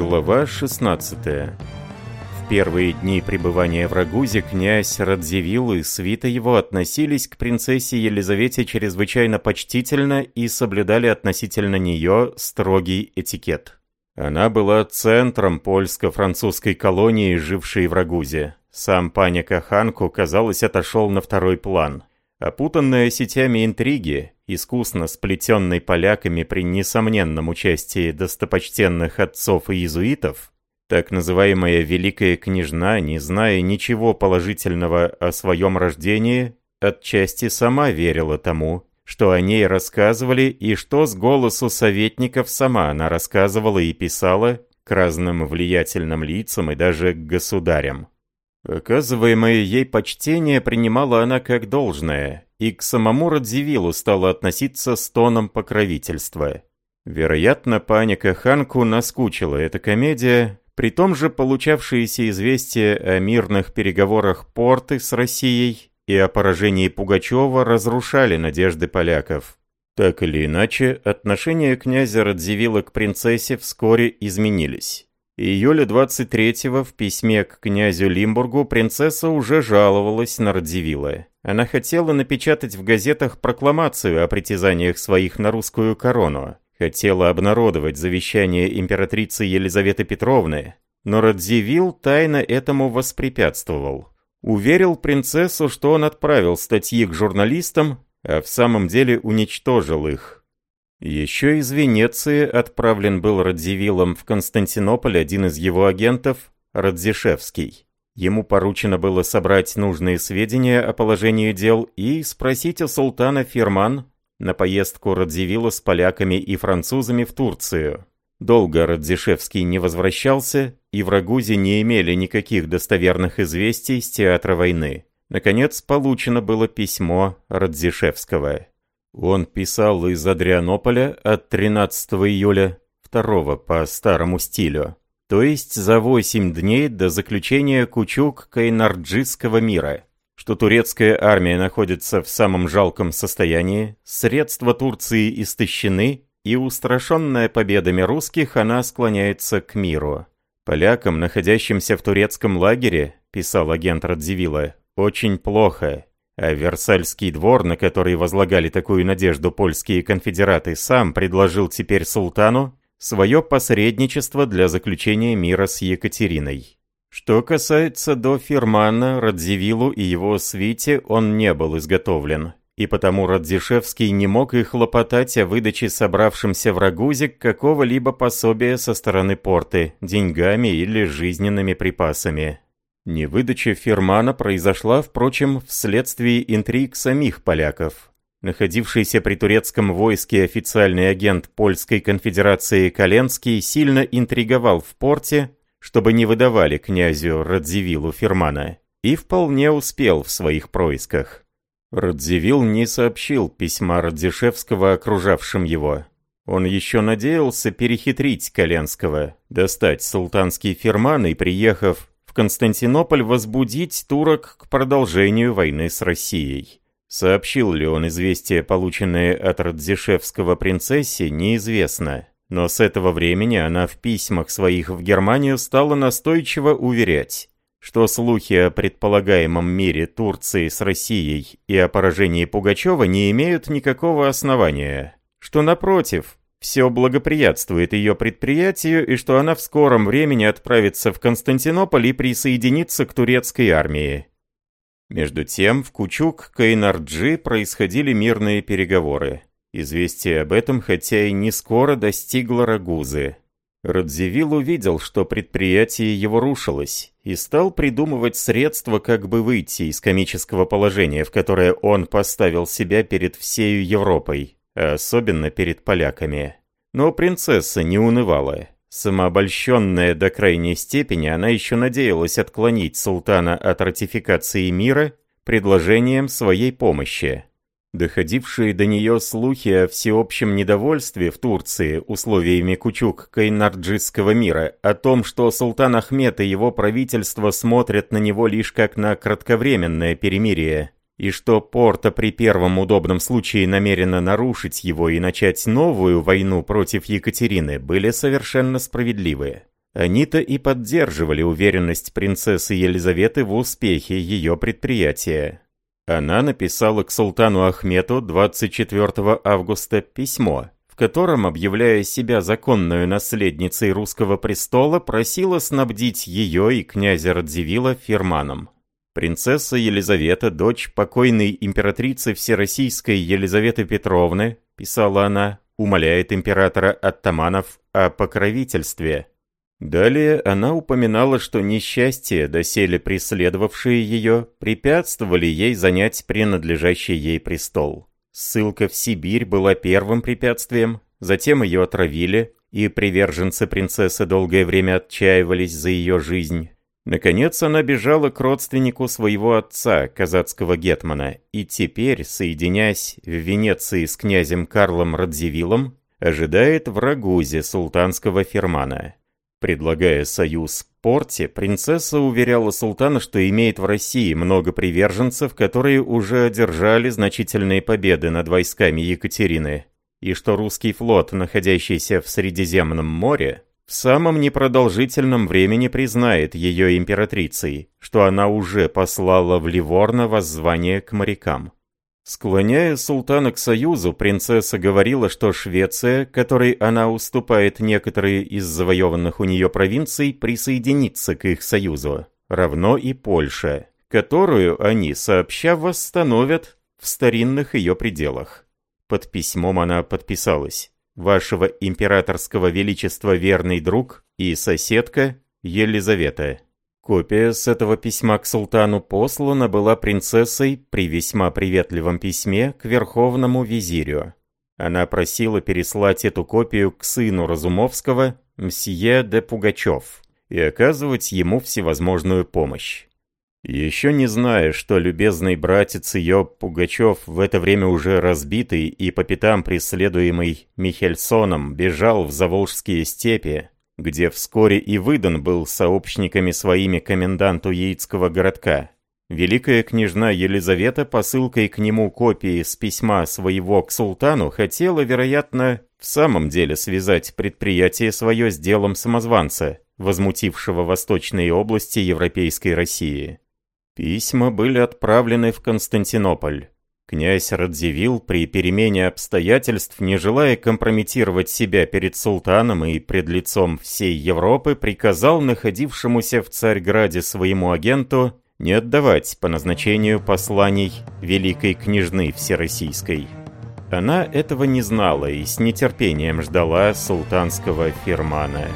Глава 16 В первые дни пребывания в Рагузе князь Радзивилл и свита его относились к принцессе Елизавете чрезвычайно почтительно и соблюдали относительно нее строгий этикет. Она была центром польско-французской колонии, жившей в Рагузе. Сам паня Каханку, казалось, отошел на второй план. Опутанная сетями интриги, искусно сплетенной поляками при несомненном участии достопочтенных отцов и иезуитов, так называемая Великая Княжна, не зная ничего положительного о своем рождении, отчасти сама верила тому, что о ней рассказывали и что с голосу советников сама она рассказывала и писала к разным влиятельным лицам и даже к государям. Оказываемое ей почтение принимала она как должное, и к самому Радзивиллу стала относиться с тоном покровительства. Вероятно, паника Ханку наскучила эта комедия, при том же получавшиеся известия о мирных переговорах порты с Россией и о поражении Пугачева разрушали надежды поляков. Так или иначе, отношения князя Радзивилла к принцессе вскоре изменились. Июля 23-го в письме к князю Лимбургу принцесса уже жаловалась на Радзивилла. Она хотела напечатать в газетах прокламацию о притязаниях своих на русскую корону. Хотела обнародовать завещание императрицы Елизаветы Петровны, но Радзивилл тайно этому воспрепятствовал. Уверил принцессу, что он отправил статьи к журналистам, а в самом деле уничтожил их. Еще из Венеции отправлен был Радзивиллом в Константинополь один из его агентов, Радзишевский. Ему поручено было собрать нужные сведения о положении дел и спросить у султана Фирман на поездку Радзивилла с поляками и французами в Турцию. Долго Радзишевский не возвращался, и в Рагузе не имели никаких достоверных известий с театра войны. Наконец, получено было письмо Радзишевского. Он писал из Адрианополя от 13 июля, 2 по старому стилю, то есть за 8 дней до заключения Кучук-Кайнарджистского мира, что турецкая армия находится в самом жалком состоянии, средства Турции истощены, и устрашенная победами русских она склоняется к миру. Полякам, находящимся в турецком лагере, писал агент Радзивилла, очень плохо, а Версальский двор, на который возлагали такую надежду польские конфедераты, сам предложил теперь султану свое посредничество для заключения мира с Екатериной. Что касается до Фирмана, Радзивиллу и его свите, он не был изготовлен, и потому Радзишевский не мог и хлопотать о выдаче собравшимся в Рагузе какого-либо пособия со стороны порты, деньгами или жизненными припасами. Невыдача Фермана произошла, впрочем, вследствие интриг самих поляков. Находившийся при турецком войске официальный агент Польской конфедерации Коленский сильно интриговал в порте, чтобы не выдавали князю Радзивиллу Фермана, и вполне успел в своих происках. Радзивилл не сообщил письма Радзишевского окружавшим его. Он еще надеялся перехитрить Коленского, достать султанский ферман и, приехав в Константинополь возбудить турок к продолжению войны с Россией. Сообщил ли он известие, полученное от Радзишевского принцессе, неизвестно. Но с этого времени она в письмах своих в Германию стала настойчиво уверять, что слухи о предполагаемом мире Турции с Россией и о поражении Пугачева не имеют никакого основания, что, напротив, все благоприятствует ее предприятию и что она в скором времени отправится в Константинополь и присоединится к турецкой армии. Между тем, в Кучук-Кайнарджи происходили мирные переговоры. Известие об этом, хотя и не скоро достигло Рагузы. Радзивилл увидел, что предприятие его рушилось, и стал придумывать средства, как бы выйти из комического положения, в которое он поставил себя перед всею Европой особенно перед поляками. Но принцесса не унывала. Самообольщенная до крайней степени, она еще надеялась отклонить султана от ратификации мира предложением своей помощи. Доходившие до нее слухи о всеобщем недовольстве в Турции условиями Кучук-Кайнарджистского мира, о том, что султан Ахмед и его правительство смотрят на него лишь как на кратковременное перемирие, и что Порта при первом удобном случае намерена нарушить его и начать новую войну против Екатерины, были совершенно справедливы. Они-то и поддерживали уверенность принцессы Елизаветы в успехе ее предприятия. Она написала к султану Ахмету 24 августа письмо, в котором, объявляя себя законной наследницей русского престола, просила снабдить ее и князя Радзивилла фирманом. Принцесса Елизавета, дочь покойной императрицы Всероссийской Елизаветы Петровны, писала она, умоляет императора Оттаманов о покровительстве. Далее она упоминала, что несчастья, доселе преследовавшие ее, препятствовали ей занять принадлежащий ей престол. Ссылка в Сибирь была первым препятствием, затем ее отравили, и приверженцы принцессы долгое время отчаивались за ее жизнь. Наконец она бежала к родственнику своего отца, казацкого гетмана, и теперь, соединяясь в Венеции с князем Карлом Радзивиллом, ожидает в Рагузе султанского фермана. Предлагая союз Порте, принцесса уверяла султана, что имеет в России много приверженцев, которые уже одержали значительные победы над войсками Екатерины, и что русский флот, находящийся в Средиземном море, в самом непродолжительном времени признает ее императрицей, что она уже послала в Ливорно воззвание к морякам. Склоняя султана к союзу, принцесса говорила, что Швеция, которой она уступает некоторые из завоеванных у нее провинций, присоединится к их союзу, равно и Польша, которую они сообща восстановят в старинных ее пределах. Под письмом она подписалась «Вашего императорского величества верный друг и соседка Елизавета». Копия с этого письма к султану послана была принцессой при весьма приветливом письме к верховному визирю. Она просила переслать эту копию к сыну Разумовского, мсье де Пугачев, и оказывать ему всевозможную помощь. Еще не зная, что любезный братец ее Пугачев в это время уже разбитый и по пятам преследуемый Михельсоном бежал в Заволжские степи, где вскоре и выдан был сообщниками своими коменданту Яицкого городка. Великая княжна Елизавета посылкой к нему копии с письма своего к султану хотела, вероятно, в самом деле связать предприятие свое с делом самозванца, возмутившего восточные области Европейской России. Письма были отправлены в Константинополь. Князь Радзивилл при перемене обстоятельств, не желая компрометировать себя перед султаном и пред лицом всей Европы, приказал находившемуся в Царьграде своему агенту не отдавать по назначению посланий великой княжны всероссийской. Она этого не знала и с нетерпением ждала султанского фирмана.